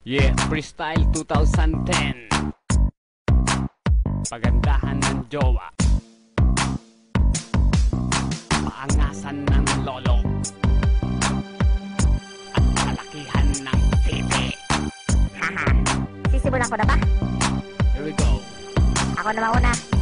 Yeah, Freestyle 2010 Pagandahan ng jowa Paangasan ng lolo At kalakihan ng titi Haha. Sisimulan ko na ba? Here we go Ako na mauna.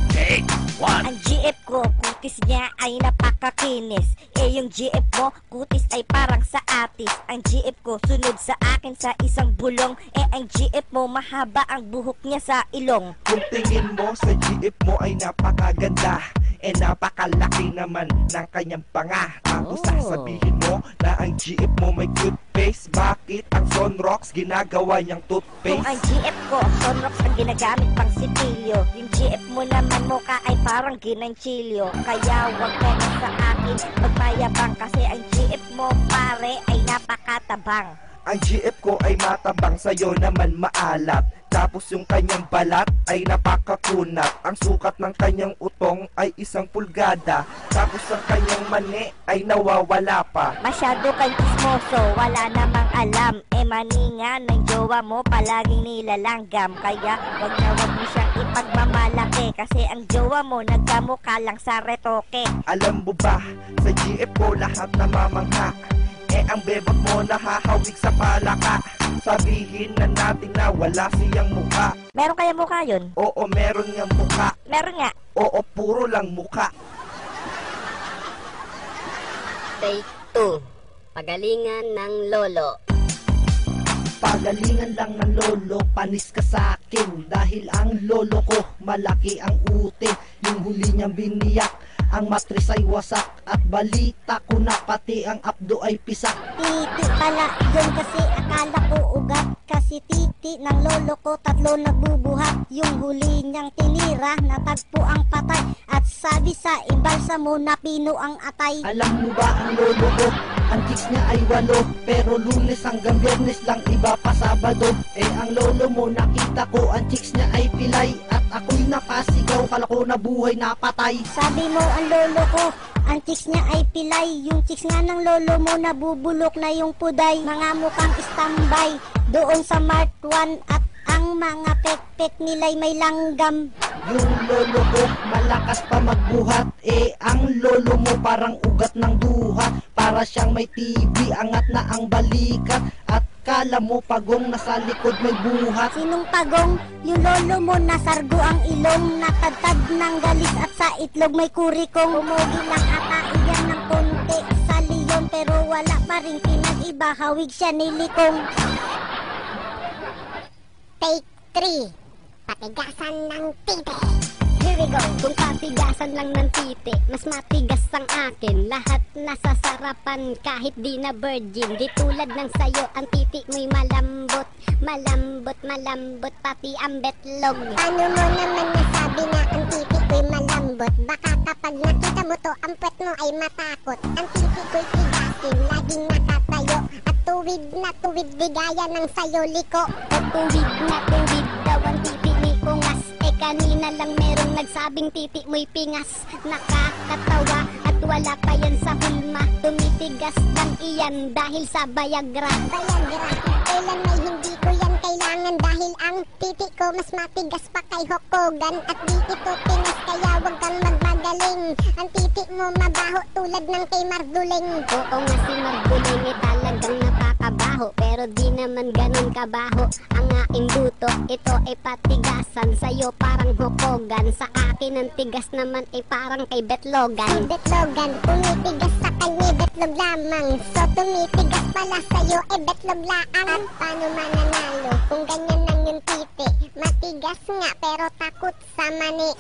One Ang GF ko, kutis niya ay napakakinis. Eh yung GF mo, kutis ay parang sa atis. Ang GF ko, sunod sa akin sa isang bulong. Eh ang GF mo, mahaba ang buhok niya sa ilong. Kung tingin mo sa jeep mo ay napakaganda Eh napakalaki naman ng kanyang panga Tapos Oh. sasabihin mo na ang jeep mo may cute face Bakit ang Sunrocks ginagawa niyang Kung toothpaste? ang GF ko, Sonrox ang ginagamit pang sipilyo. Yung GF mo naman mukha ay parang ginanchilyo. Kaya wag ka na sa akin magmayabang kasi ang GF mo pare ay napakatabang. Ang jeep ko ay matabang sa'yo naman maalat Tapos yung kanyang balat ay napakakunat. Ang sukat ng kanyang utong ay isang pulgada. Tapos ang kanyang mani ay nawawala pa. Masyado kang chismoso, wala namang alam. Eh maninga ng jowa mo palaging nilalanggam. Kaya wag na wag mo siyang ipagmamalaki. Kasi ang jowa mo nagkamukha lang sa retoke. Alam mo ba, sa GF ko lahat namamangha. Eh ang bebot mo nahahawig sa palaka Sabihin na natin na wala siyang mukha Meron kaya mukha yun? Oo, meron niyang mukha Meron nga Oo, puro lang mukha Take 2. Pagalingan ng lolo. Pagalingan lang ng lolo, panis ka sa akin Dahil ang lolo ko, malaki ang ute Yung huli niyang biniyak, ang matris ay wasak At balita ko na pati ang abdo ay pisak. Titi pala yun kasi akala ko ugat. Kasi titi ng lolo ko tatlo nagbubuhat. Yung huli niyang tinira natagpo ang patay. At sabi sa imbalsa mo na pino ang atay. Alam mo ba ang lolo ko, ang chicks niya ay walo. Pero lunes hanggang biyernes lang iba pa sabado. Eh ang lolo mo nakita ko, ang chicks niya ay pilay. At ako'y napasigaw, kala ko na buhay na patay. Sabi mo ang lolo ko ang chicks niya ay pilay. Yung chicks nga ng lolo mo nabubulok na yung puday. Mga mukhang standby doon sa Mart 1 At ang mga pekpek nila'y may langgam. Yung lolo ko malakas pa magbuhat. Eh ang lolo mo parang ugat ng duhat Para siyang may TV angat na ang balikat. At kala mo pagong nasa likod may buhat Sinong pagong? Yung lolo mo nasargo ang ilong Natadtad ng galis at sa itlog may kurikong Umugi lang ata. Iyan ng konti sa leon Pero wala pa rin pinag-iba. Hawig siya nilikong Take 3 Patigasan ng titi Go. Kung patigasan lang ng titi, mas matigas ang akin. Lahat nasa sarapan kahit di na virgin. Di tulad ng sayo, ang titi mo'y malambot. Malambot, malambot, pati ang betlog. Paano mo naman nasabi na ang titi ko'y malambot? Baka kapag nakita mo to, ang puwet mo ay matakot. Ang titi ko'y tigasin, laging nakatayo. At tuwid na tuwid, di gaya ng sayo liko. At tuwid na tuwid daw ang titi kanina lang merong nagsabing titi mo'y pingas. Nakakatawa at wala pa yan sa hulma. Tumitigas lang iyan dahil sa Viagra. Bayagra, kailan titi ko mas matigas pa kay Hokogan. At di ito pingas kaya wag kang magmagaling. Ang titi mo mabaho tulad ng kay Marduling. Oo nga si Marguling eh talagang napakabaho Pero di naman ganun kabaho Ang aking buto, ito ay patigasan Sa'yo parang hokogan Sa akin ang tigas naman ay parang kay Betlogan Betlogan, tumitigas sa kanya, betlog lamang. So tumitigas pala sa'yo, eh betlog laang At paano mananalo? Kung ganyan lang yung titi. Matigas nga pero takot sa mani